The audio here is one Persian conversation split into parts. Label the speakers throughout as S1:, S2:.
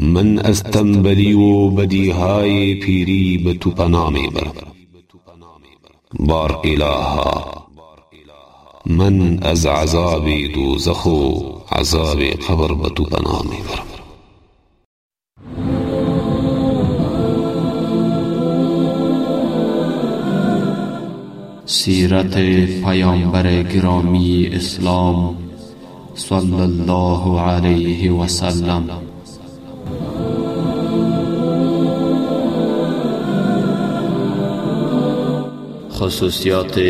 S1: من از تنبلی و بدیهای پیری به تو پناه می برم بار الها من از عذاب دوزخ و عذاب قبر به تو پناه می برم
S2: سیرت پیامبر گرامی اسلام صلی الله علیه و سلم خصوصیات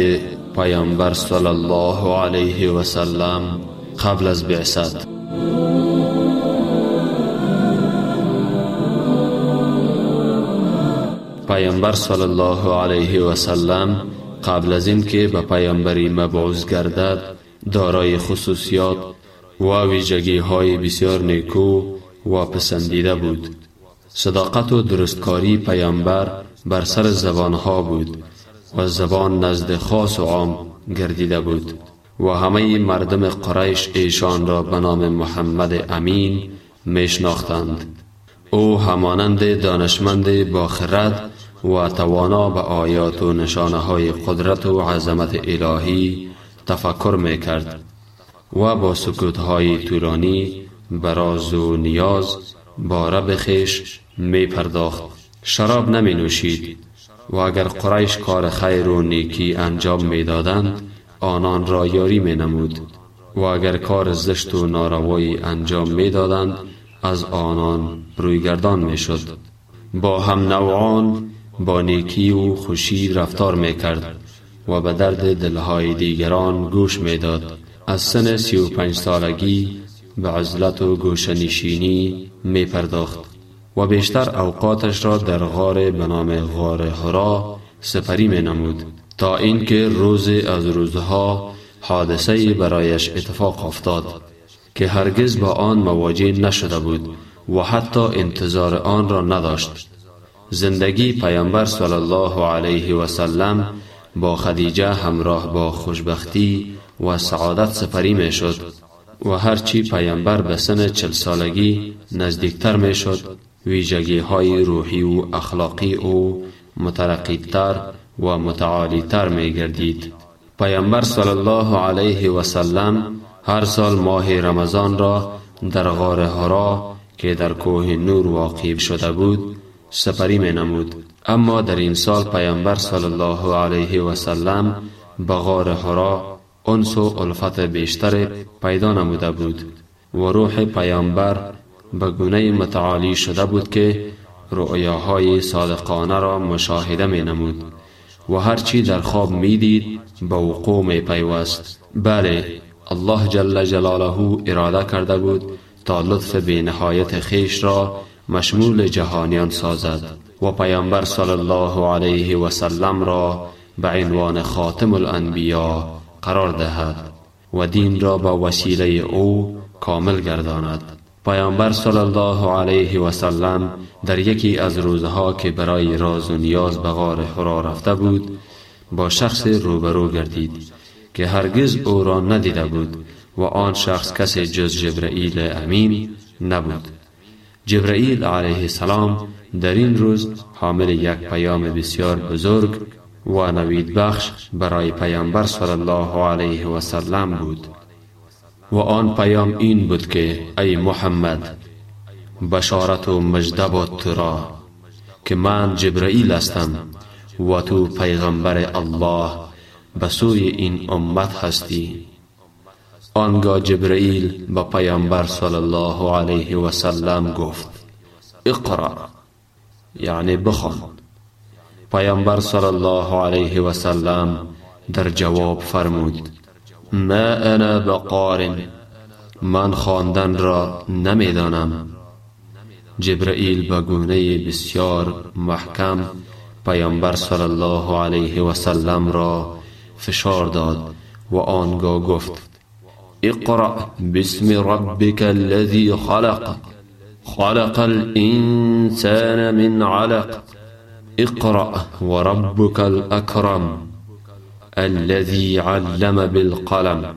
S2: پیامبر صلی الله علیه و سلم قبل از بعثت. پیامبر صلی الله علیه و سلم قبل از اینکه به پیامبری مبعوث گردد دارای خصوصیات و ویژگی های بسیار نیکو و پسندیده بود. صداقت و درستکاری پیامبر بر سر زبان ها بود. و زبان نزد خاص و عام گردیده بود و همه مردم قریش ایشان را به نام محمد امین میشناختند. او همانند دانشمند با خرد و توانا به آیات و نشانه های قدرت و عظمت الهی تفکر می کرد و با سکوت های طولانی براز و نیاز با رب خیش می پرداخت شراب نمی نوشید و اگر قریش کار خیر و نیکی انجام می دادند آنان را یاری می نمود و اگر کار زشت و ناروایی انجام می دادند از آنان رویگردان می شد با هم نوعان با نیکی و خوشی رفتار می کرد و به درد دلهای دیگران گوش می داد از سن سی و پنج سالگی به عزلت و گوشنشینی می پرداخت و بیشتر اوقاتش را در غار به نام غار هرا سپری می نمود تا اینکه روز از روزها حادثه برایش اتفاق افتاد که هرگز با آن مواجه نشده بود و حتی انتظار آن را نداشت. زندگی پیامبر صلی الله علیه و سلم با خدیجه همراه با خوشبختی و سعادت سپری می شد و هرچی پیامبر به سن چل سالگی نزدیکتر می شد ویژگی های روحی و اخلاقی او مترقیتر و متعالی تر می گردید پیامبر صلی الله علیه و سلم هر سال ماه رمضان را در غار هرا که در کوه نور واقع شده بود سپری می نمود اما در این سال پیامبر صلی الله علیه و سلم به غار هرا انس و الفت بیشتر پیدا نموده بود و روح پیامبر به گونه متعالی شده بود که رؤیاهای صادقانه را مشاهده می نمود و هرچی در خواب می دید به وقوع می پیوست بله الله جل جلاله اراده کرده بود تا لطف بی نهایت خیش را مشمول جهانیان سازد و پیامبر صلی الله علیه و سلم را به عنوان خاتم الانبیا قرار دهد و دین را با وسیله او کامل گرداند. پیامبر صلی الله علیه و سلم در یکی از روزها که برای راز و نیاز به غار حرا رفته بود با شخص روبرو گردید که هرگز او را ندیده بود و آن شخص کسی جز جبرئیل امین نبود. جبرئیل علیه السلام در این روز حامل یک پیام بسیار بزرگ و نوید بخش برای پیامبر صلی الله علیه و سلم بود. و آن پیام این بود که ای محمد بشارت و مجده تو را که من جبرئیل هستم و تو پیغمبر الله به سوی این امت هستی. آنگاه جبرئیل به پیامبر صلی الله علیه و سلم گفت اقرا یعنی بخوان. پیامبر صلی الله علیه و سلم در جواب فرمود ما أنا بقار. من خواندن را نمیدانم. جبرئیل به گونه بسیار محکم پیامبر صلی الله علیه و سلم را فشار داد و آنگاه گفت اقرأ باسم ربك الذي خلق. خلق الإنسان من علق. اقرأ وربك الأكرم الذي علم بالقلم.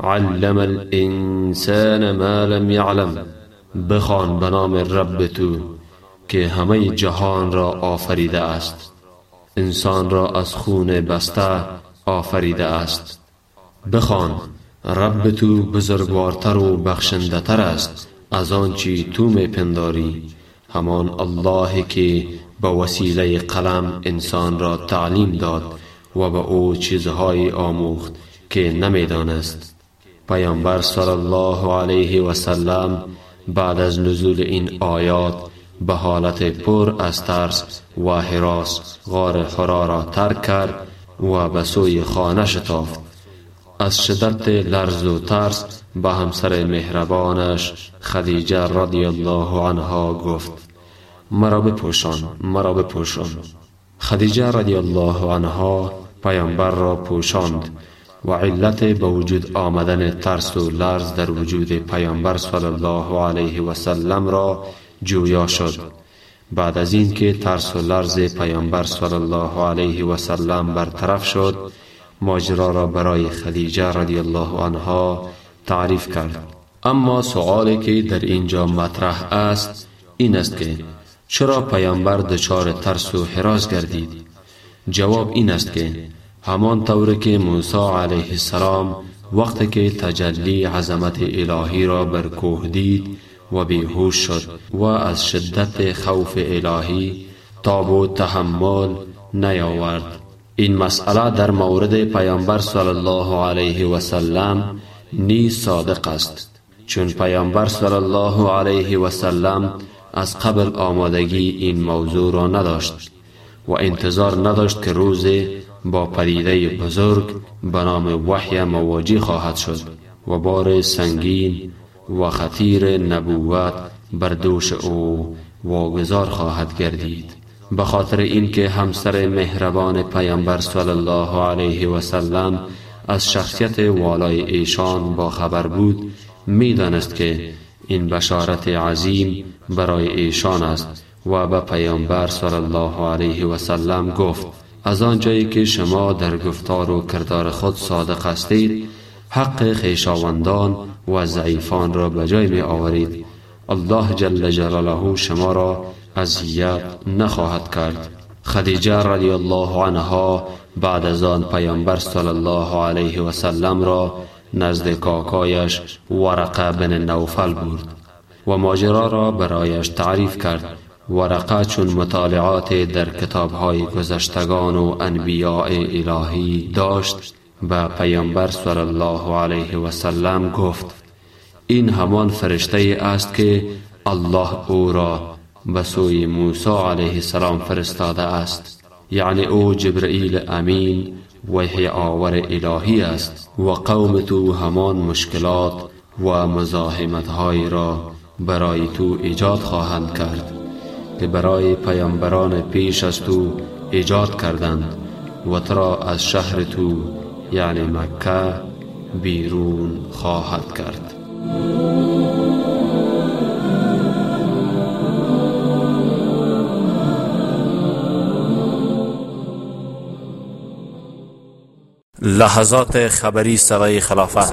S2: علم الانسان ما لم يعلم. بخوان بنام رب تو که همه جهان را آفریده است. انسان را از خون بسته آفریده است. بخوان رب تو بزرگوارتر و بخشنده تر است از آنچی تو می پنداری همان الله که به وسیله قلم انسان را تعلیم داد. و به او چیزهای آموخت که نمی‌دانست. پیامبر صلی الله علیه و سلم بعد از نزول این آیات به حالت پر از ترس و حراس غار حرا را ترک کرد و به سوی خانه شتافت از شدت لرز و ترس به همسر مهربانش خدیجه رضی الله عنها گفت مرا بپوشان مرا بپوشان. خدیجه رضی الله عنها پیامبر را پوشاند و علت به وجود آمدن ترس و لرز در وجود پیامبر صلی الله علیه و سلم را جویا شد. بعد از اینکه ترس و لرز پیامبر صلی الله علیه و سلم برطرف شد ماجرا را برای خدیجه رضی الله عنها تعریف کرد. اما سوالی که در اینجا مطرح است این است که چرا پیامبر دچار ترس و حراس گردید؟ جواب این است که همان طور که موسی علیه السلام وقتی که تجلی عظمت الهی را بر کوه دید و بیهوش شد و از شدت خوف الهی تاب و تحمل نیاورد. این مسئله در مورد پیامبر صلی الله علیه و سلم نیز صادق است. چون پیامبر صلی الله علیه و سلم از قبل آمادگی این موضوع را نداشت. و انتظار نداشت که روز با پدیده بزرگ به نام وحی مواجه خواهد شد و بار سنگین و خطیر نبوت بر دوش او واگذار خواهد گردید. به خاطر اینکه همسر مهربان پیامبر صلی الله علیه و سلم از شخصیت والای ایشان با خبر بود می‌دانست که این بشارت عظیم برای ایشان است و به پیامبر صلی الله علیه و سلم گفت از آنجایی که شما در گفتار و کردار خود صادق هستید حق خیشاوندان و ضعیفان را به جای می آورید الله جل جلاله شما را اذیت نخواهد کرد. خدیجه رضی الله عنها بعد از آن پیامبر صلی الله علیه و سلم را نزد کاکایش ورقه بن نوفل برد و ماجرا را برایش تعریف کرد. ورقه چون مطالعات در کتابهای گذشتگان و انبیاء الهی داشت به پیامبر صلی الله علیه و سلم گفت این همان فرشته است که الله او را به سوی موسی علیه السلام فرستاده است. یعنی او جبرئیل امین وحی آور الهی است و قوم تو همان مشکلات و مزاحمت را برای تو ایجاد خواهند کرد. که برای پیامبران پیش از تو ایجاد کردند و ترا از شهر تو یعنی مکه بیرون خواهد کرد.
S3: لحظات خبری سرای خلافت.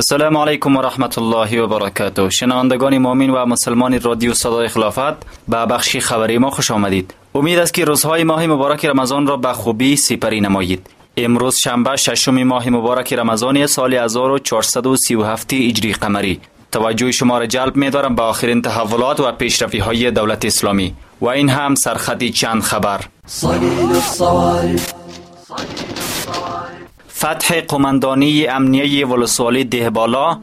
S4: السلام علیکم و رحمت الله و برکاته شنوندگان مؤمن و مسلمان رادیو صدای خلافت به بخشی خبری ما خوش آمدید. امید است که روزهای ماه مبارک رمضان را به خوبی سپری نمایید. امروز شنبه ششم ماه مبارک رمضان سال 1437 هجری قمری. توجه شما را جلب می دارم به آخرین تحولات و پیشرفی های دولت اسلامی. و این هم سرخطی چند خبر. فتح قماندانی امنیه ولسوالی دهبالا.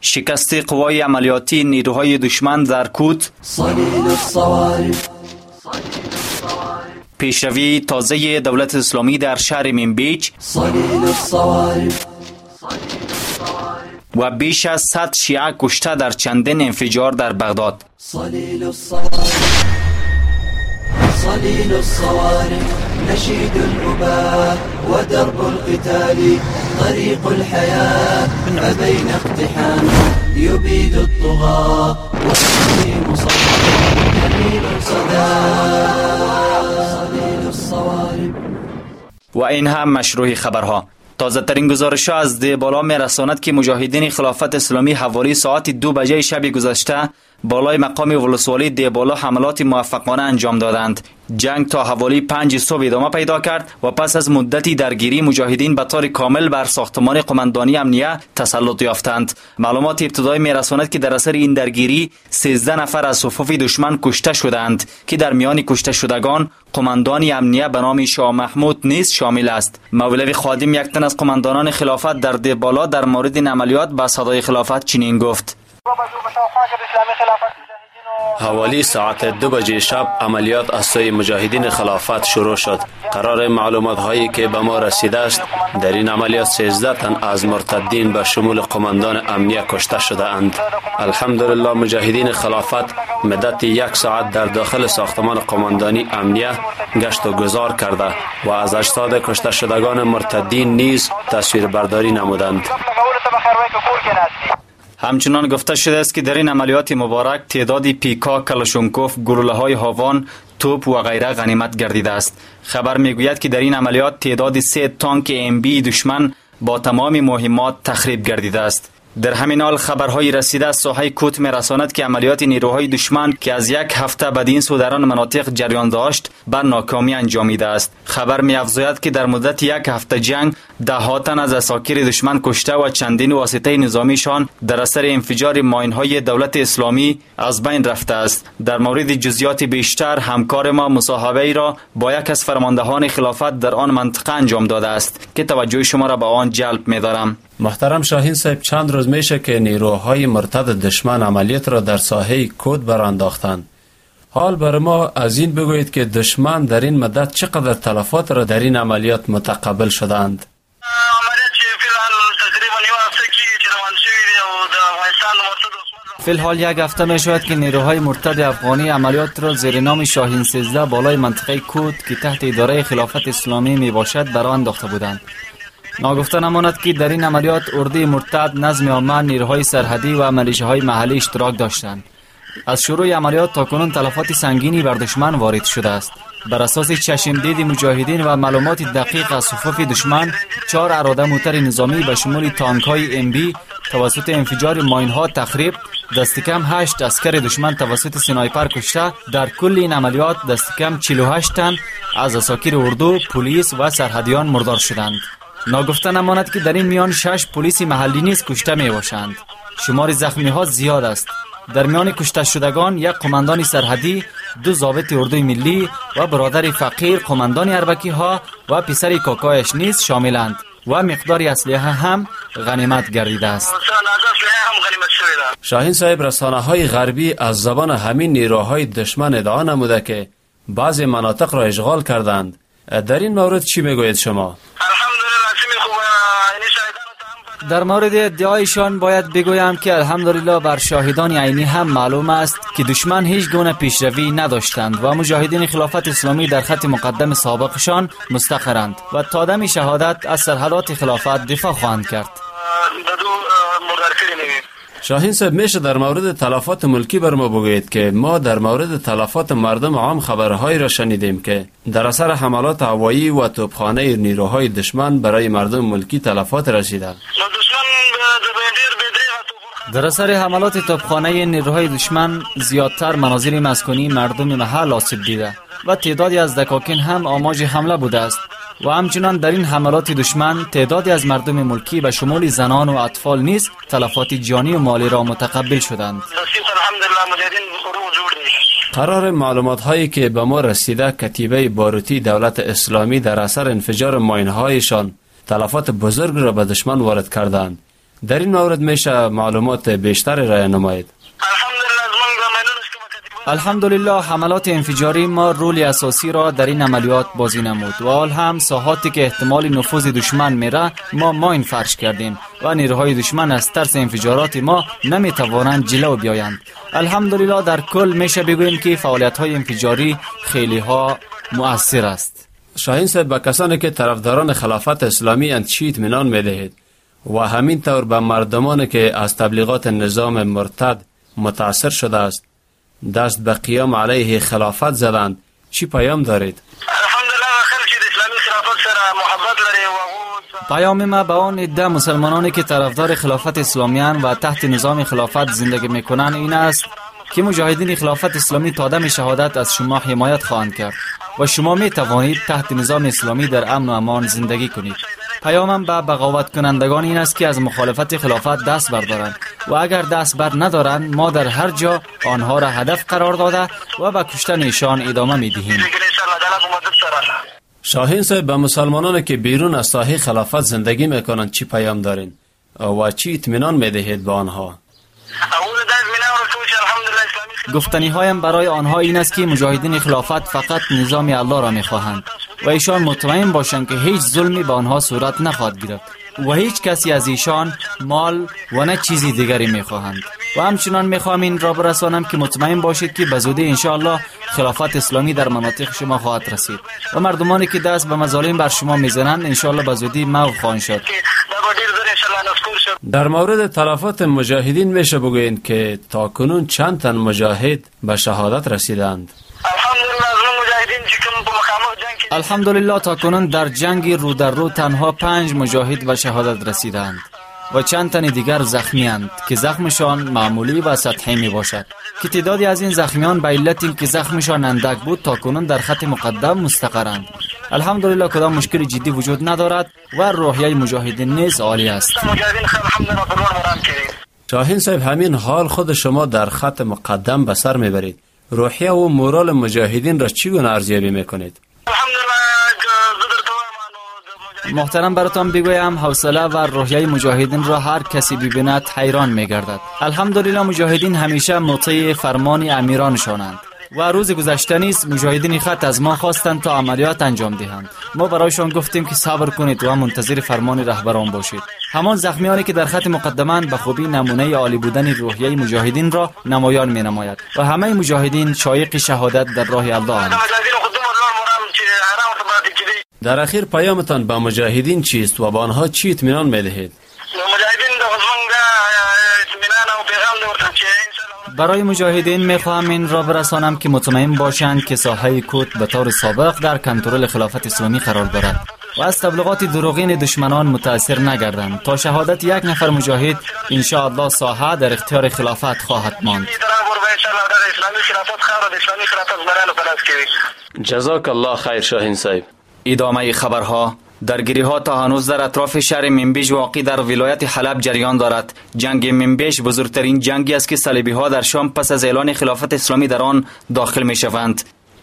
S4: شکست قوای عملیاتی نیروهای دشمن در کوت. پیشروی تازه دولت اسلامی در شهر منبیج و بیش از 100 شیعه کشته در چندین انفجار در بغداد. صليل الصوارم نشيد الأباء ودرب القتال طريق الحياة فبين اقتحام. يبيد الطغاة والتسليم صلى جميل صدى صليل الصوارم و این هم خبرها. تازه ترین گزارش از بالا می رساند که مجاهدین خلافت اسلامی حوالی ساعت دو بجه شب گذشته بالای مقام ولسوالی دیبالا حملات موفقانه انجام دادند. جنگ تا حوالی پنج صبح ادامه پیدا کرد و پس از مدتی درگیری مجاهدین به طور کامل بر ساختمان قماندانی امنیه تسلط یافتند. معلومات ابتدایی میرساند که در اثر این درگیری 13 نفر از صفوف دشمن کشته شدند که در میان کشته شدگان قماندانی امنیه به نام شاه محمود نیز شامل است. مولوی خادم یک تن از قماندانان خلافت در دیبالا در مورد این عملیات به صدای خلافت چنین گفت.
S2: حوالی ساعت دو بجه شب عملیات از سوی مجاهدین خلافت شروع شد. قرار معلومات هایی که به ما رسیده است در این عملیات 13 تن از مرتدین به شمول قماندان امنیه کشته شده اند. الحمدلله مجاهدین خلافت مدت یک ساعت در داخل ساختمان قماندانی امنیه گشت و گذار کرده و از اجساد کشته شدگان مرتدین نیز تصویر برداری نمودند
S4: همچنان گفته شده است که در این عملیات مبارک تعدادی پیکا کلاشونکوف گروله های هاوان توپ و غیره غنیمت گردیده است. خبر می‌گوید که در این عملیات تعدادی سه تانک ام بی دشمن با تمام مهمات تخریب گردیده است. در همین حال خبرهایی رسیده از ساحه کوت می رساند که عملیات نیروهای دشمن که از یک هفته بدین سو در آن مناطق جریان داشت بر ناکامی انجامیده است. خبر می افزاید که در مدت یک هفته جنگ ده تن از اساکر دشمن کشته و چندین واسطه نظامیشان در اثر انفجار ماین های دولت اسلامی از بین رفته است. در مورد جزیات بیشتر همکار ما مصاحبه ای را با یک از فرماندهان خلافت در آن منطقه انجام داده است که توجه شما را به آن جلب می دارم
S2: محترم شاهین صاحب چند روز میشه که نیروهای مرتد دشمن عملیت را در ساحه کود برانداختند. حال بر ما از این بگویید که دشمن در این مدت چقدر تلفات را در این عملیات متقبل شدند.
S4: فیلحال یک هفته می شود که نیروهای مرتد افغانی عملیات را زیر نام شاهین 13 بالای منطقه کود که تحت اداره خلافت اسلامی می باشد برانداخته بودند. ناگفته نماند که در این عملیات اردی مرتد نظم عامه نیروهای سرحدی و ملیشه های محلی اشتراک داشتند. از شروع عملیات تا کنون تلفات سنگینی بر دشمن وارد شده است. بر اساس چشمدید مجاهدین و معلومات دقیق از صفوف دشمن چهار اراده موتر نظامی به شمول تانک های ام بی توسط انفجار ماین ها تخریب دست کم 8 اسکر دشمن توسط سنایپر کشته در کل این عملیات دست کم 48 تن از اساکیر اردو پلیس و سرحدیان مردار شدند. ناگفته نماند که در این میان شش پلیس محلی نیز کشته می باشند شمار زخمی ها زیاد است. در میان کشته شدگان یک قماندان سرحدی دو ضابط اردوی ملی و برادر فقیر قماندان اربکی ها و پسر کاکایش نیز شاملند و مقداری اسلحه هم غنیمت گردیده است.
S2: شاهین صاحب رسانه های غربی از زبان همین نیروهای دشمن ادعا نموده که بعضی مناطق را اشغال کردند. در این مورد چی می‌گوید شما؟
S4: در مورد ادعایشان باید بگویم که الحمدلله بر شاهدان عینی هم معلوم است که دشمن هیچ گونه پیشروی نداشتند و مجاهدین خلافت اسلامی در خط مقدم سابقشان مستقرند و تا دم شهادت از سرحدات خلافت دفاع خواهند کرد.
S2: شاهین صاحب میشه در مورد تلفات ملکی بر ما بگویید که ما در مورد تلفات مردم عام خبرهایی را شنیدیم که در اثر حملات هوایی و توپخانه نیروهای دشمن برای مردم ملکی تلفات رسیده
S4: در اثر حملات توپخانه نیروهای دشمن زیادتر مناظر مسکونی مردم محل آسیب دیده و تعدادی از دکاکین هم آماج حمله بوده است و همچنان در این حملات دشمن تعدادی از مردم ملکی به شمول زنان و اطفال نیز تلفات جانی و مالی را متقبل شدند.
S2: قرار معلومات هایی که به ما رسیده کتیبه باروتی دولت اسلامی در اثر انفجار ماین هایشان تلفات بزرگ را به دشمن وارد کردند. در این مورد میشه معلومات بیشتری را نماید.
S4: الحمدلله حملات انفجاری ما رول اساسی را در این عملیات بازی نمود و حال هم ساحاتی که احتمال نفوذ دشمن میره ما ماین فرش کردیم و نیروهای دشمن از ترس انفجارات ما نمی توانند جلو بیایند. الحمدلله در کل میشه بگوییم که فعالیت های انفجاری خیلی ها مؤثر است.
S2: شاهین صاحب به کسانی که طرفداران خلافت اسلامی اند چی اطمینان می‌دهید و همین طور به مردمان که از تبلیغات نظام مرتد متاثر شده است دست به قیام علیه خلافت زدند. چی پیام دارید؟
S4: پیام ما به آن عده مسلمانانی که طرفدار خلافت اسلامیان و تحت نظام خلافت زندگی می‌کنند این است که مجاهدین خلافت اسلامی تا دم شهادت از شما حمایت خواهند کرد و شما می توانید تحت نظام اسلامی در امن و امان زندگی کنید. پیامم به بغاوت کنندگان این است که از مخالفت خلافت دست بردارند و اگر دست بر ندارند ما در هر جا آنها را هدف قرار داده و به کشتن ایشان ادامه می دهیم
S2: شاهین صاحب به مسلمانان که بیرون از ساحه خلافت زندگی می‌کنند چی پیام دارین؟ و چی اطمینان می‌دهید به آنها؟
S4: گفتنی هایم برای آنها این است که مجاهدین خلافت فقط نظام الله را می‌خواهند و ایشان مطمئن باشند که هیچ ظلمی به آنها صورت نخواهد گرفت و هیچ کسی از ایشان مال و نه چیزی دیگری می‌خواهند. و همچنان می‌خواهم این را برسانم که مطمئن باشید که به زودی انشاءالله خلافت اسلامی در مناطق شما خواهد رسید و مردمانی که دست به مظالم بر شما می‌زنند انشاءالله به زودی محو خواهند شد.
S2: در مورد تلفات مجاهدین میشه بگویید که تا کنون چند تن مجاهد به شهادت رسیدند.
S4: الحمدلله تا کنون در جنگ رو در رو تنها پنج مجاهد و شهادت رسیدند. و چند تن دیگر زخمی اند که زخمشان معمولی و سطحی می باشد که تعدادی از این زخمیان به علت که زخمشان اندک بود تا کنون در خط مقدم مستقرند. الحمدلله کدام مشکل جدی وجود ندارد و روحیه مجاهدین نیز عالی است.
S2: شاهین صاحب همین حال خود شما در خط مقدم به سر می‌برید. روحیه و مورال مجاهدین را چگونه ارزیابی می‌کنید؟
S4: محترم براتان بگویم حوصله و روحیه مجاهدین را هر کسی ببیند حیران میگردد. الحمدلله مجاهدین همیشه مطیع فرمان امیرانشانند و روز گذشته نیست مجاهدین خط از ما خواستند تا عملیات انجام دهند. ما برایشان گفتیم که صبر کنید و منتظر فرمان رهبران باشید. همان زخمیانی که در خط مقدمان به خوبی نمونه عالی بودن روحیه مجاهدین را نمایان می نماید و همه مجاهدین شایق شهادت در راه الله
S5: در اخیر پیامتان به مجاهدین چیست و به آنها چی اطمینان می دهید
S4: برای مجاهدین می خواهم این را برسانم که مطمئن باشند که ساحه کوت به طور سابق در کنترل خلافت اسلامی قرار دارد و از تبلیغات دروغین دشمنان متاثر نگردند تا شهادت یک نفر مجاهد الله ساحه در اختیار خلافت خواهد ماند.
S5: جزاک الله خیر شاهین صاحب.
S4: ادامه خبرها. درگیری ها تا هنوز در اطراف شهر منبیج واقع در ولایت حلب جریان دارد. جنگ منبیج بزرگترین جنگی است که صلیبی ها در شام پس از اعلان خلافت اسلامی در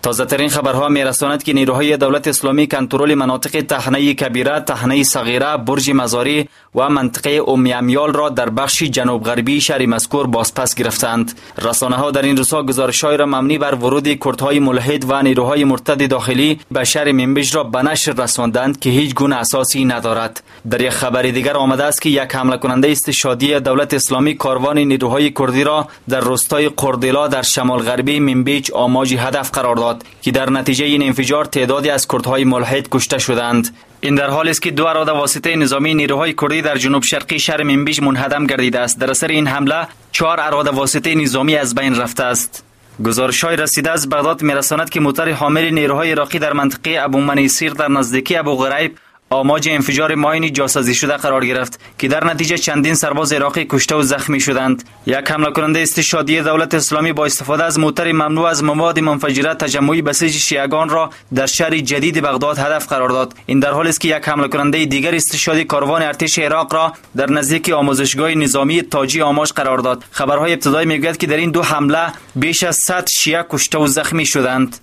S4: تازه ترین خبرها می رساند که نیروهای دولت اسلامی کنترل مناطق تهنه کبیره، تهنه صغیره، برج مزاری و منطقه امیامیال را در بخش جنوب غربی شهر مذکور بازپس گرفتند. رسانه ها در این روزها گزارشهایی را مبنی بر ورود کردهای ملحد و نیروهای مرتد داخلی به شهر منبج را به نشر رساندند که هیچ گونه اساسی ندارد. در یک خبر دیگر آمده است که یک حمله کننده استشادی دولت اسلامی کاروان نیروهای کردی را در روستای قردلا در شمال غربی منبج آماج هدف قرار داد. که در نتیجه این انفجار تعدادی از کردهای ملحد کشته شدند. این در حالی است که دو اراده واسطه نظامی نیروهای کردی در جنوب شرقی شهر منبیج منهدم گردیده است. در اثر این حمله چهار اراده واسطه نظامی از بین رفته است. گزارش های رسیده از بغداد میرساند که موتر حامل نیروهای عراقی در منطقه ابو منیسیر در نزدیکی ابو غریب آماج انفجار ماینی جاسازی شده قرار گرفت که در نتیجه چندین سرباز عراقی کشته و زخمی شدند. یک حمله کننده استشادی دولت اسلامی با استفاده از موتر ممنوع از مواد منفجره تجمعی بسیج شیعگان را در شهر جدید بغداد هدف قرار داد. این در حالی است که یک حمله کننده دیگر استشادی کاروان ارتش عراق را در نزدیک آموزشگاه نظامی تاجی آماج قرار داد. خبرهای ابتدایی می‌گوید که در این دو حمله بیش از 100 شیعه کشته و زخمی شدند.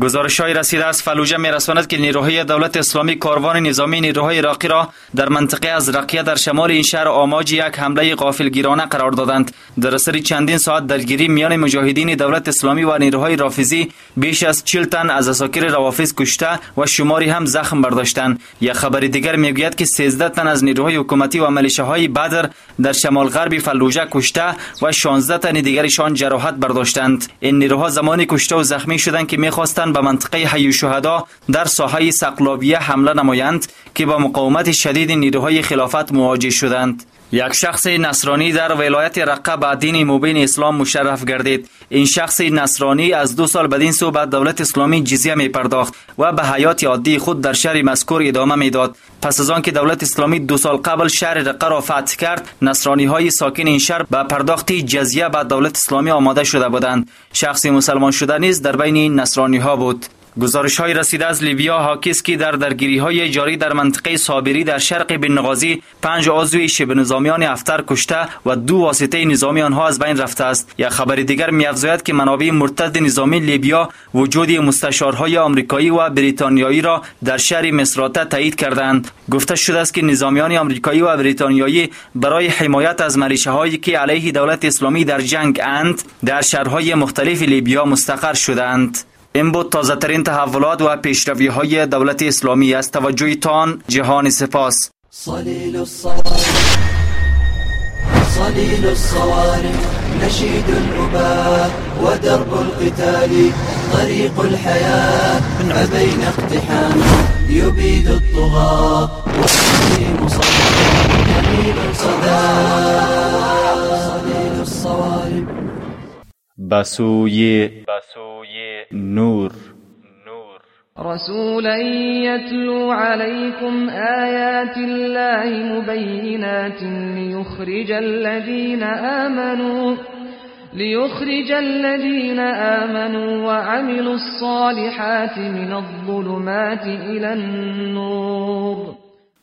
S4: گزارش های رسیده از فلوجه می رساند که نیروهای دولت اسلامی کاروان نظامی نیروهای عراقی را در منطقه از رقیه در شمال این شهر آماج یک حمله غافلگیرانه قرار دادند. در اثر چندین ساعت درگیری میان مجاهدین دولت اسلامی و نیروهای رافیزی بیش از 40 تن از اساکر روافیز کشته و شماری هم زخم برداشتند. یک خبر دیگر می‌گوید که 13 تن از نیروهای حکومتی و های بدر در شمال غربی فلوجه کشته و 16 تن دیگرشان جراحت برداشتند. این نیروها زمانی کشته و زخمی شدند که می‌خواستند به منطقه حی شهدا در ساحه سقلاویه حمله نمایند که با مقاومت شدید نیروهای خلافت مواجه شدند. یک شخص نصرانی در ولایت رقه به دین مبین اسلام مشرف گردید. این شخص نصرانی از دو سال بدین سو به دولت اسلامی جزیه می پرداخت و به حیات عادی خود در شهر مذکور ادامه می‌داد. پس از آنکه دولت اسلامی دو سال قبل شهر رقه را فتح کرد نصرانی های ساکن این شهر به پرداخت جزیه به دولت اسلامی آماده شده بودند. شخصی مسلمان شده نیز در بین نصرانی ها بود. گزارش های رسیده از لیبیا حاکی که در درگیری های جاری در منطقه صابری در شرق بن نغازی پنج عضو شبه نظامیان افتر کشته و دو واسطه نظامی آنها از بین رفته است. یک خبر دیگر میافزاید که منابع مرتد نظامی لیبیا وجود مستشارهای آمریکایی و بریتانیایی را در شهر مصراته تایید کردند گفته شده است که نظامیان آمریکایی و بریتانیایی برای حمایت از مریشه هایی که علیه دولت اسلامی در جنگ اند در شهرهای مختلف لیبیا مستقر شدند این بود تازه ترین تحولات و پیشروی های دولت اسلامی است توجهتان جهان سپاس. صلیل صليل الصوارم نشيد الأباء ودرب القتال طريق الحياة فبين اقتحام يبيد الطغاة والتسليم صدى جميل صدى صليل الصوارم. بسوي نور.
S6: رسولا يتلو عليكم آيات الله مبينات ليخرج الذين آمنوا ليخرج الذين آمنوا وعملوا الصالحات من الظلمات إلى النور.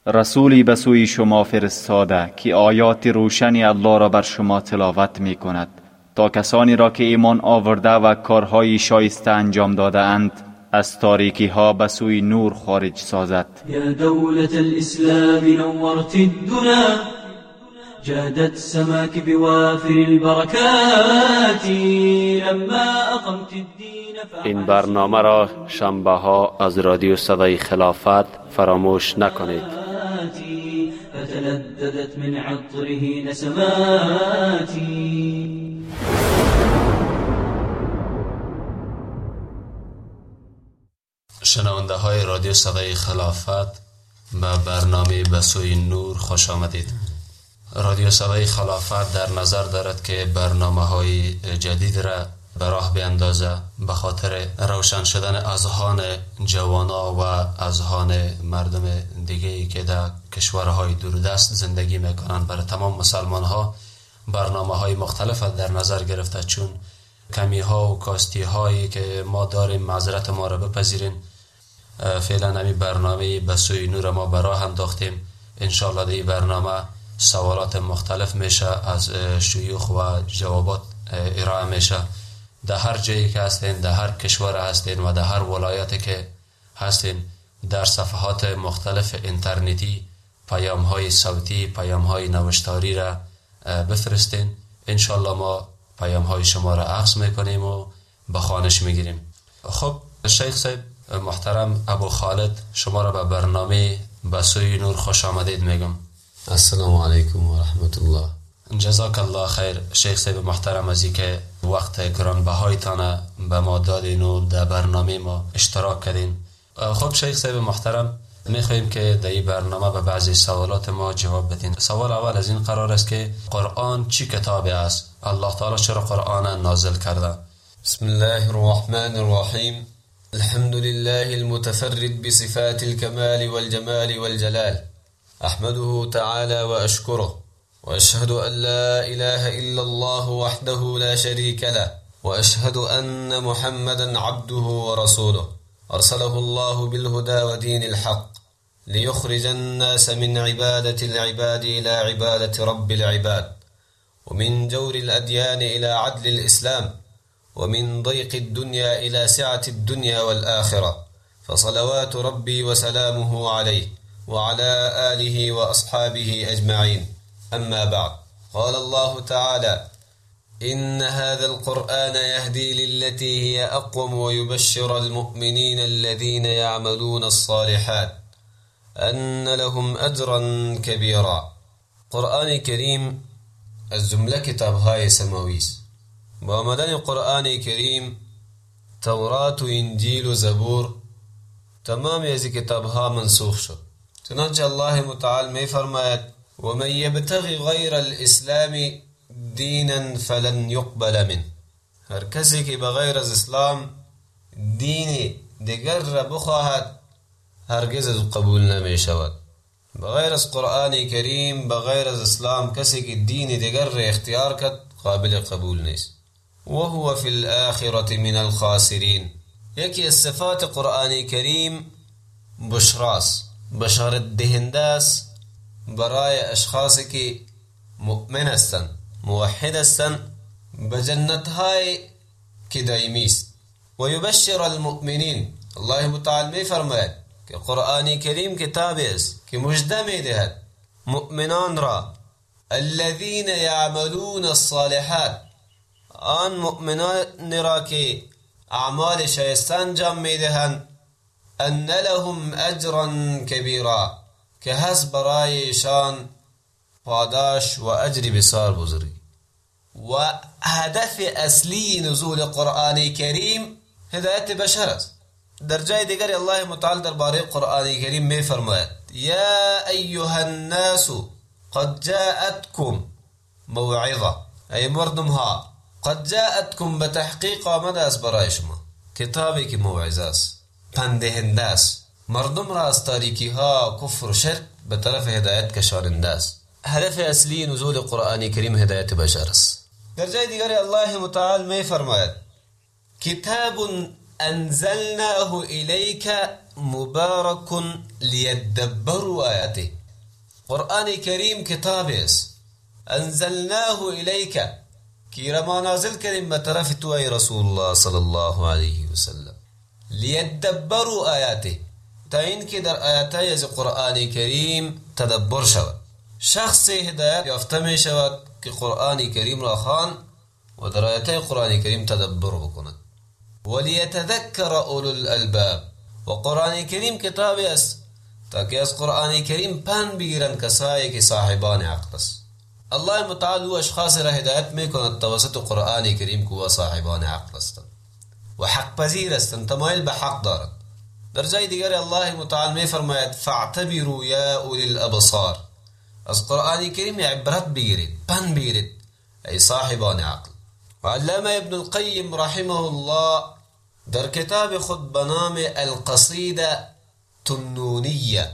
S4: رسولی به سوی شما فرستاده که آیات روشنی الله را بر شما تلاوت می کند تا کسانی را که ایمان آورده و کارهای شایسته انجام داده اند از تاریکی ها به سوی نور خارج سازد.
S7: یا دولت الاسلام نورت الدنا
S8: جادت السماك بوافر البركات لما أقمت الدين
S2: این برنامه را شنبه ها از رادیو صدای خلافت فراموش نکنید.
S8: فتلذذت من عطره نسماتي
S2: شنونده های رادیو صدای خلافت به برنامه بسوی نور خوش آمدید. رادیو صدای خلافت در نظر دارد که برنامه های جدید را به راه بیندازه به خاطر روشن شدن اذهان جوانا و اذهان مردم دیگه که در کشورهای دوردست زندگی می‌کنند. برای تمام مسلمان ها برنامه های مختلف در نظر گرفته چون کمی ها و کاستی هایی که ما داریم معذرت ما را بپذیرین. فعلا همی برنامه به سوی نور ما براه انداختیم. انشاءالله در برنامه سوالات مختلف میشه از شیوخ و جوابات ارائه میشه. در هر جایی که هستین در هر کشور هستین و در هر ولایتی که هستین در صفحات مختلف اینترنتی پیام های صوتی پیام های نوشتاری را بفرستین. انشالله ما پیام های شما را عکس می‌کنیم و به خانش می‌گیریم. خب شیخ صاحب محترم ابو خالد شما را به برنامه بسوی نور خوش آمدید میگم.
S9: السلام علیکم و رحمت الله
S2: جزاک الله خیر. شیخ صاحب محترم از که وقت گرانبهایتان به ما دادین و در برنامه ما اشتراک کردین. خب شیخ صاحب محترم میخواهیم که در این برنامه به بعضی سوالات ما جواب بدین. سوال اول از این قرار است که قرآن چی کتابی است؟ الله تعالی چرا قرآن نازل کرده؟
S9: بسم الله الرحمن الرحیم. الحمد لله المتفرد بصفات الكمال والجمال والجلال. أحمده تعالى وأشكره وأشهد أن لا إله إلا الله وحده لا شريك له. وأشهد أن محمدا عبده ورسوله. أرسله الله بالهدى ودين الحق. ليخرج الناس من عبادة العباد إلى عبادة رب العباد ومن جور الأديان إلى عدل الإسلام ومن ضيق الدنيا إلى سعة الدنيا والآخرة. فصلوات ربي وسلامه عليه وعلى آله وأصحابه أجمعين. أما بعد قال الله تعالى إن هذا القرآن يهدي للتي هي أقوم ويبشر المؤمنين الذين يعملون الصالحات. أن لهم أجرا كبيرا. قرآن كريم الجملة كتاب هاي سماويس. بآمدن قرآن كريم توراة و زبور تمام يزي كتابها منسوخ شد. چنانچه الله متعال می فرماید ومن يبتغي غير الإسلام دینا فلن يقبل منه. هر کسی که بغیر از اسلام دین دیگر را بخواهد هەرگز قبول نمی شود بغیر از قرآن کریم بغیر از ئسلام کەسێکی دینی دەگەر اختیار کەت قابل قبول نیست. وهو في الآخرة من الخاسرين از الصفات قرآن کریم بشراس بشارة دهنداس براي أشخاصك مؤمن استن موحد استن بجنة هاي و یبشر المؤمنين الله تعالى می فرماید که قرآن کریم کتاب است که مجده می دهد مؤمنان را. الذين يعملون الصالحات. آن مؤمنان را که أعمال شایسته انجام می دهند أن لهم أجرا کبیرا که هست برایشان پاداش و اجر بسار بزرگی. و هدف اصلی نزول قرآن کریم هدایت بشر است. در جای دیگر الله متعال درباره قرآن کریم می فرماید یا ایها الناس قد جاءتكم موعظة. ای مردم ها قد جاءتكم بتحقیق آمد است برای شما. کتابی که موعظه است. پندهنده است. مردم را از تاریکی ها کفر و شرک به طرف هدایت کشاننده است. هدف اصلی نزول قرآن کریم هدایت بشر است. در جای دیگر الله متعال می فرماید کتاب أنزلناه إليك مبارك ليدبروا آياته. قرآن كريم كتاب أنزلناه إليك. كيرما نازل كلمة رفت أي رسول الله صلى الله عليه وسلم. ليدبروا آياته. تاين كدر آياته يزي قرآن كريم تدبر شوى شخص هداية يفتمي شوى كقرآن كريم رخان. ودر آياته قرآن كريم تدبر بكند ولیتذکر أولو الألباب. و قرآن کریم کتابی است تاکه قرآن پن بگیرند کسایی که صاحبان عقل است الله متعال أو اشخاص را هدایت می کند توسط قرآن که أو صاحبان عقل هستند و حق پذیر هستند تمایل به حق الله متعال می فرماید فاعتبروا یا اولی الأبصار. از قرآن کریم عبرت بگیرید پن بگیرید ای صاحبان عقل و علامه ابن القیم رحمه الله در کتاب خود بنام القصیده تنونیه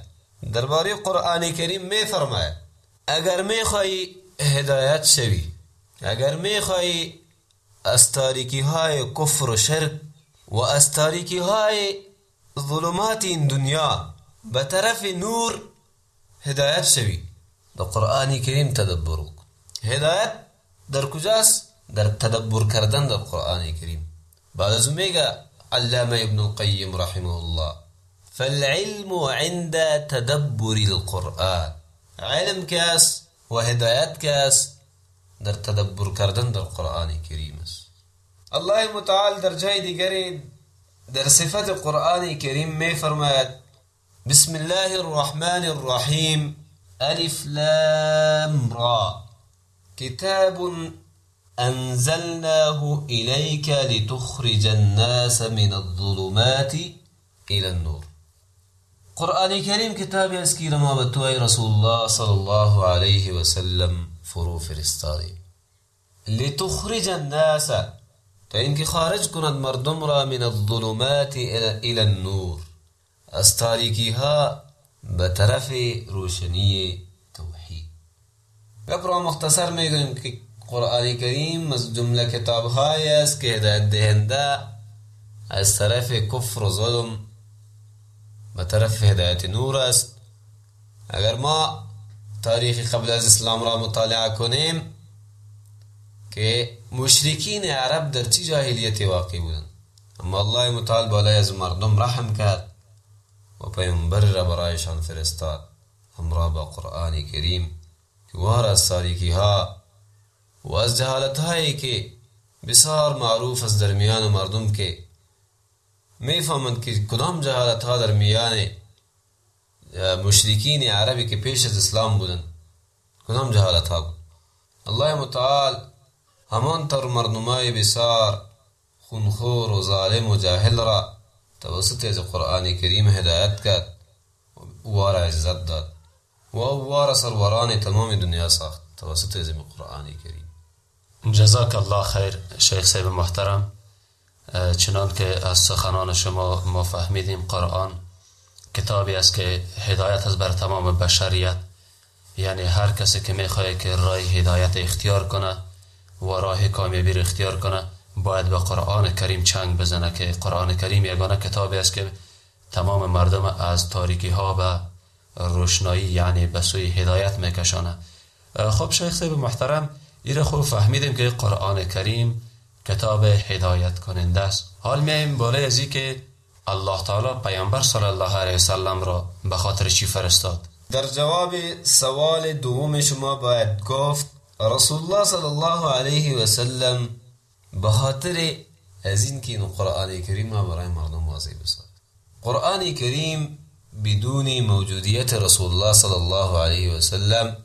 S9: درباره قرآن کریم می فرماید أگر می خواهی هدایت شوی أگر می خواهی از تاریکی های کفر و شرک و از تاریکی های ظلمات این دنیا به طرف نور هدایت شوی در قرآن کریم تدبر هدایت در کجاست؟ در تدبر کردن در قرآن کریم. بعد از میگه علامه ابن القیم رحمه الله فالعلم عند تدبر القرآن. علم کس و هدایت کس در تدبر کردن در قرآن کریم است. الله متعال در جای دیگری در صفت قرآن کریم می فرماید بسم الله الرحمن الرحیم الف لام را. كتاب أنزلناه إليك لتخرج الناس من الظلمات إلى النور. قرآن كريم كتاب يسكي لما بتوي رسول الله صلى الله عليه وسلم فرو فرستادي لتخرج الناس فإنك خارج كند مردم را من الظلمات إلى النور. استاريكيها بطرف روشنية توحيد. يقرأ مختصر میگویم که قرآن کریم از جمله کتاب های است که هدایت دهنده از طرف کفر و ظلم به طرف هدایت نور است. اگر ما تاریخ قبل از اسلام را مطالعه کنیم که مشرکین عرب در چه جاهلیت واقع بودند. اما الله متعال بالای از مردم رحم کرد و پیامبر را برایشان فرستاد. همراه با قرآن کریم که وار از تاریکی ها و از جهالت هایی که بسیار معروف از درمیان مردم که میفهمند که کدام جهالت ها در میان مشرکین عربی که پیش از اسلام بودند کدام جهالت ها بود. الله متعال همان تر مردمای بسیار خونخور و ظالم و جاهل را توسط از قرآن کریم هدایت کرد و وار عزت داد. و وار سروران تمام دنیا ساخت توسط از قرآن کریم.
S2: جزاک الله خیر شیخ صاحب محترم. چنان که از سخنان شما ما فهمیدیم قرآن کتابی است که هدایت از بر تمام بشریت. یعنی هر کسی که می‌خواه که راه هدایت اختیار کنه و راه کامیابی را اختیار کنه باید به قرآن کریم چنگ بزنه که قرآن کریم یگانه کتابی است که تمام مردم از تاریکی ها به روشنایی یعنی به سوی هدایت میکشانه. خب شیخ صاحب محترم ایره خوب فهمیدیم که قرآن کریم کتاب هدایت کننده است. حال میایم بالای ازی که الله تعالی پیامبر صلی الله علیه وسلم را به خاطر چی فرستاد؟
S9: در جواب سوال دوم شما باید گفت رسول الله صلی الله علیه و سلم به خاطر از این که قرآن کریم را برای مردم واضح بساد قرآن کریم بدون موجودیت رسول الله صلی الله علیه و سلم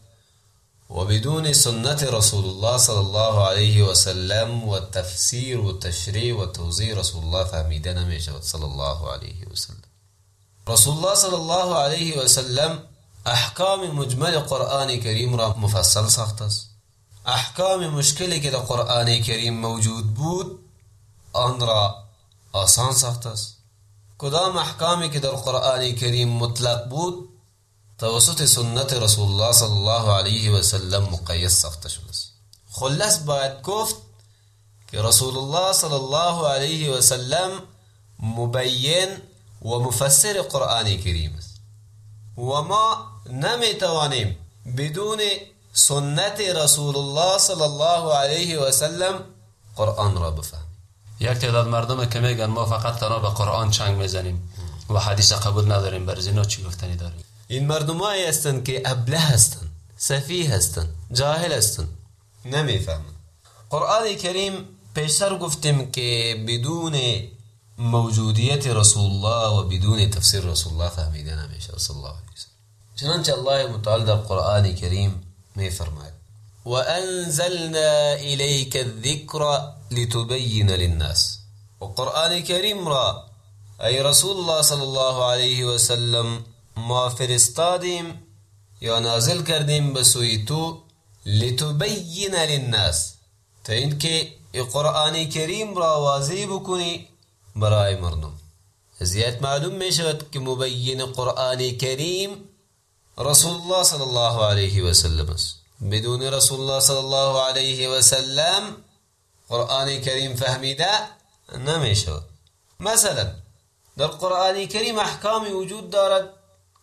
S9: وبدون سنة رسول الله صلى الله عليه وسلم والتفسير والتشريع وتوزيع رسول الله فهميدنا ميشوت صلى الله عليه وسلم. رسول الله صلى الله عليه وسلم احکام مجمل قرآن کریم را مفصل ساخت است. احکام مشکلی که در قرآن کریم موجود بود آن را آسان ساخت است. کدام احکامی که در قرآن کریم مطلق بود؟ توسط سنت رسول الله صلی الله علیه و سلم مقید ساخته شده است. خلص باید گفت که رسول الله صلی الله علیه و سلم مبین و مفسر قرآن کریم است. و ما نمی توانیم بدون سنت رسول الله صلی الله علیه و سلم قرآن را بفهمیم.
S2: یک تعداد مردم که میگن ما فقط تنها به قرآن چنگ می‌زنیم و حدیث قبول نداریم بر زینا چی گفتنی داریم؟
S9: این مردمایی هستند که ابله هستند سفیه هستن جاهل هستن. نمیفهمن قرآن کریم پیشتر گفتیم که بدون موجودیت رسول الله و بدون تفسیر رسول الله فهمیده نمیشه صلی الله علیه چنانچه الله متعال در قرآن کریم می فرماید وأنزلنا إليك الذكر لتبين للناس. وقرآن كريم را أي رسول الله صلى الله عليه وسلم ما فرستادیم یا نازل کردیم به سوی تو لتبین للناس. تا اینکه قرآن کریم را واضح بکنی برای مردم. زیاد معلوم می شود که مبین قرآن کریم رسول الله صلی الله علیه و سلم است. بدون رسول الله صلی الله علیه و سلم قرآن کریم فهمیده نمی شود مثلا در قرآن کریم احکامی وجود دارد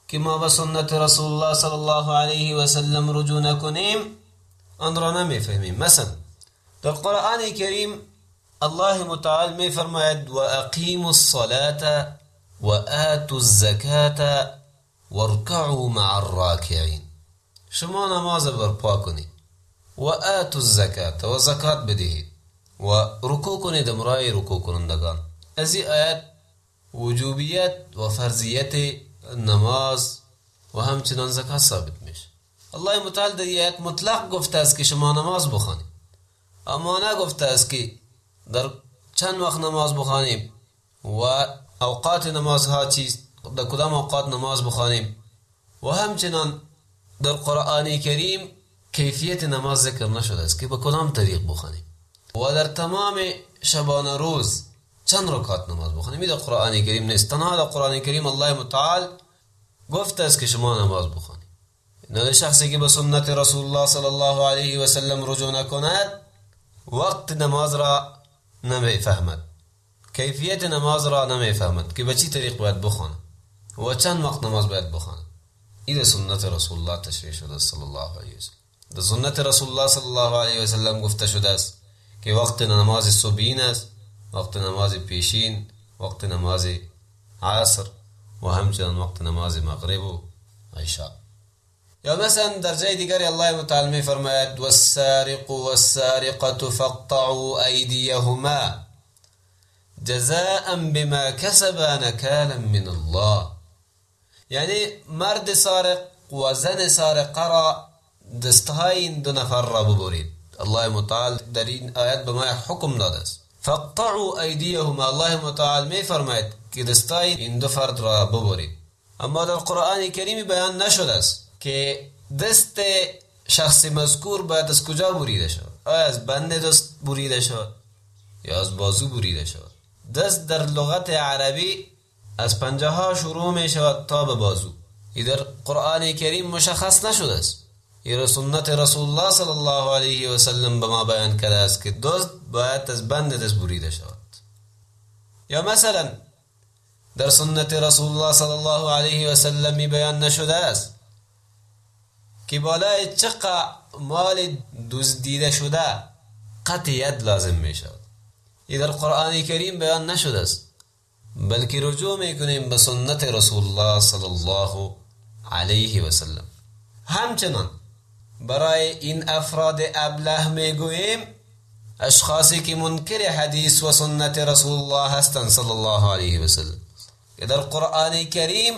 S9: كما وسنة رسول الله صلى الله عليه وسلم رجوع نكونيم. أن رانا مفهمين مثلا در قرآن الكريم الله متعال ما فرماید وأقيموا الصلاة وآتوا الزكاة واركعوا مع الراكعين. شما نماز برپا کنید و آت الزكاة و زکات بدهید. و رکو کنید امرای رکو کنندگان. از آیت وجوبیت و فرضیت نماز و همچنان زکات ثابت میشه. الله متعال در آیت مطلق گفته است که شما نماز بخوانید. اما نگفته است که در چند وقت نماز بخوانیم و اوقات نماز ها چیست در کدام اوقات نماز بخوانیم و همچنان در قرآن کریم کیفیت نماز ذکر نشده است که به کدام طریق بخوانیم. و در تمام شبانه روز چند رکعت نماز بخوانیم در قرآن کریم نیست. تنها در قرآن کریم الله متعال گفته است که شما نماز بخوانید نه شخصی که به سنت رسول الله صلی الله علیه و سلم رجوع نکند وقت نماز را نمی‌فهمد. کیفیت نماز را نمی‌فهمد که به چی طریق باید بخواند و چند وقت نماز باید بخواند این سنت رسول الله تشریح شده صلی الله علیه و سلم. در سنت رسول الله صلی الله علیه و سلم گفته شده است که وقت نماز صبحین است. وقت نماز پیشین وقت نماز عصر و همچنان وقت نماز مغرب و عشاء. یا مثلا در جای دیگری الله متعال می فرماید والسارق والسارقة فاقطعوا ایدیهما جزاء بما كسبا نكالا من الله. یعنی مرد سارق و زن سارقه را دستهای این دو نفر را ببرید. الله متعال در این آیت به ما حکم داده است. فقطعوا ایدیهما الله متعال می فرماید که دستای این دو فرد را ببرید. اما در قرآن کریم بیان نشده است که دست شخص مذکور باید از کجا بریده شد آیا از بند دست بریده شد یا از بازو بریده شد دست در لغت عربی از پنجه ها شروع می شود تا به بازو. ای در قرآن کریم مشخص نشده است. ای سنت رسول الله صلی الله علیه و سلم به ما بیان کرده است که دست باید از بند دست بریده شود یا مثلا در سنت رسول الله صلی الله علیه و سلم بیان نشده است. که بالای چقا مال دزدیده شده قطع ید لازم می شود. ای در قرآن کریم بیان نشده است. بلکه رجوع میکنیم به سنت رسول الله صلی الله علیه و سلم همچنان برای این افراد ابله میگوییم اشخاصی که منکر حدیث و سنت رسول الله هستند صلی الله علیه و سلم. که در قرآن کریم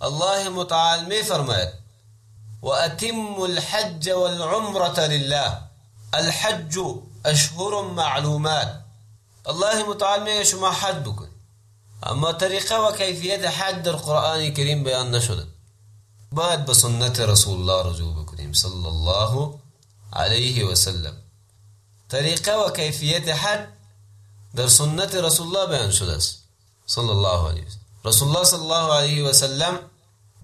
S9: الله متعال می فرماید و اتم الحج والعمرة لله الحج أشهر معلومات. الله متعال میگه شما حج بکن اما طریقه و کیفیت حج در قرآن کریم بیان نشده. باید به سنت رسول الله رجوع بکنیم صلی الله علیه و سلم طریقه و کیفیت حج در سنت رسول الله بیان شده است. صلی الله علیه و رسول الله صلی الله علیه و سلم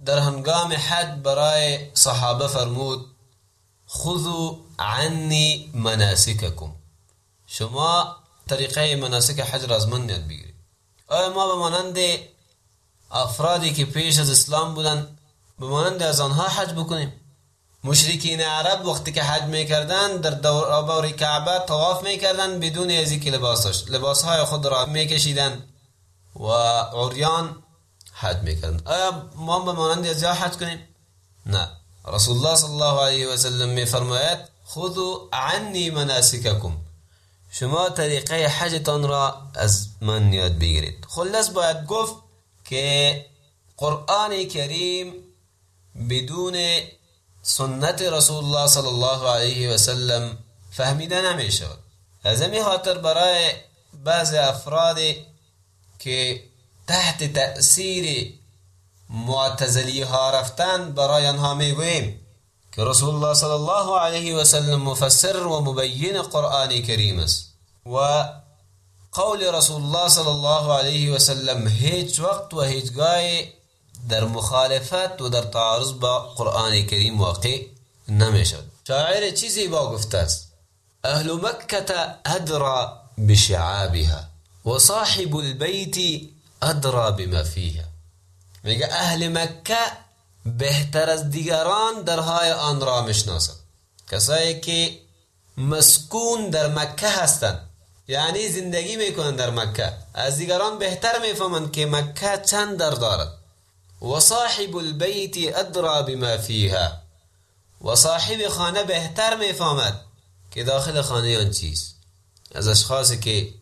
S9: در هنگام حج برای صحابه فرمود خذوا عنی مناسککم. شما طریقه مناسک حج را از من یاد بگیرید. ما به مانند افرادی که پیش از اسلام بودن به مانند از آنها حج بکنیم؟ مشرکین عرب وقتی که حج می‌کردن در دور کعبه طواف می‌کردن بدون از اینکه لباسش لباسهای خود را میکشیدن و عریان حج می‌کردن. آیا ما به مانند از حج کنیم؟ نه. رسول الله صلی الله علیه و سلم میفرماید خذوا عنی مناسککم. شما طریقه حجتان را از من یاد بگیرید. خلص باید گفت که قرآن کریم بدون سنت رسول الله صلی الله علیه و سلم فهمیده نمی شود از همین خاطر برای بعض افرادی که تحت تأثیر معتزلی ها رفتن برای آنها میگوییم که رسول الله صلی الله علیه و سلم مفسر و مبین قرآن کریم است و قول رسول الله صلی الله علیه و سلم هیچ وقت و هیچ گاه در مخالفت و در تعارض با قرآن کریم واقع نمی‌شد شاعر چیزی با گفته است. اهل مکه ادرا بشعابها و صاحب البيت ادرا بما فيها میگه اهل مکه بهتر از دیگران درهای آن را می‌شناسند. کسایی که مسکون در مکه هستند. یعنی زندگی می‌کنند در مکه از دیگران بهتر می‌فهمند که مکه چند در دارد. و صاحب البیت ادرا بما فیها و صاحب خانه بهتر میفهمد که داخل خانه آن چیست. از اشخاصی که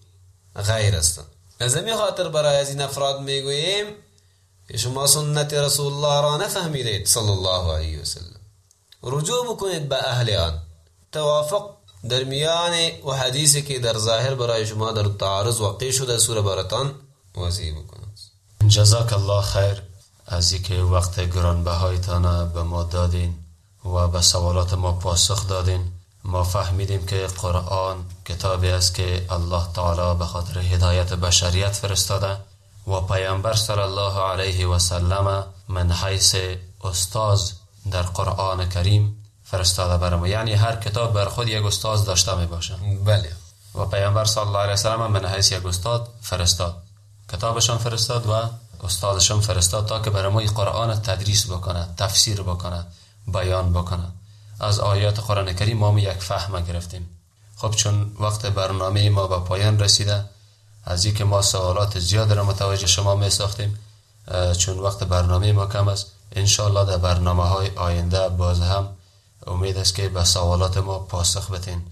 S9: غیر هستند از همین خاطر برای از این افراد میگوییم که شما سنت رسول الله را نفهمیدید صلی الله علیه و سلم. رجوع بکنید به أهل آن. توافق در میان و حدیثی که در ظاهر برای شما در تعارض واقع شده سوره براتان وضعی بکنید
S2: جزاک الله خیر. از اینکه وقت گرانبهایتان به ما دادین و به سوالات ما پاسخ دادین ما فهمیدیم که قرآن کتابی است که الله تعالی به خاطر هدایت بشریت فرستاده و پیامبر صلی الله علیه و سلم من حیث استاز در قرآن کریم فرستاده بر ما یعنی هر کتاب بر خود یک استاد داشته می باشه
S9: بله.
S2: و پیامبر صلی الله علیه و سلم من حیث یک استاد فرستاد. کتابشان فرستاد و استادشان فرستاد تا که برای ما قرآن تدریس بکنه تفسیر بکنه بیان بکنه. از آیات قرآن کریم ما یک فهم گرفتیم. خب چون وقت برنامه ما به پایان رسیده از که ما سوالات زیاد را متوجه شما می ساختیم چون وقت برنامه ما کم است انشاءالله در برنامه های آینده باز هم امید است که به سوالات ما پاسخ بتین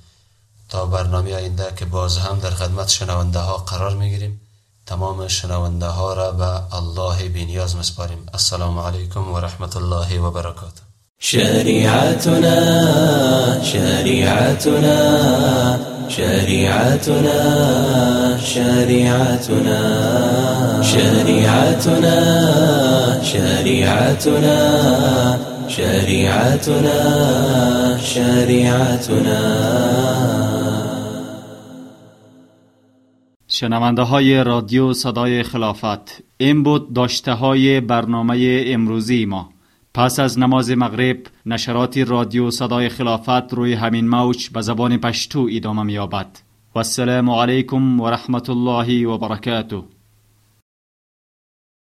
S2: تا برنامه آینده که باز هم در خدمت شنونده ها قرار می‌گیریم تمام شنونده ها را به الله بینیاز مسپاریم السلام علیکم و رحمت الله و برکاته.
S7: شریعتنا شریعتنا شريعتنا شريعتنا شريعتنا شريعتنا شريعتنا شريعتنا
S4: شنونده های رادیو صدای خلافت. این بود داشته های برنامه امروزی ما. پس از نماز مغرب نشرات رادیو صدای خلافت روی همین موج به زبان پشتو ادامه می‌یابد. و السلام علیکم و رحمت الله و برکاته.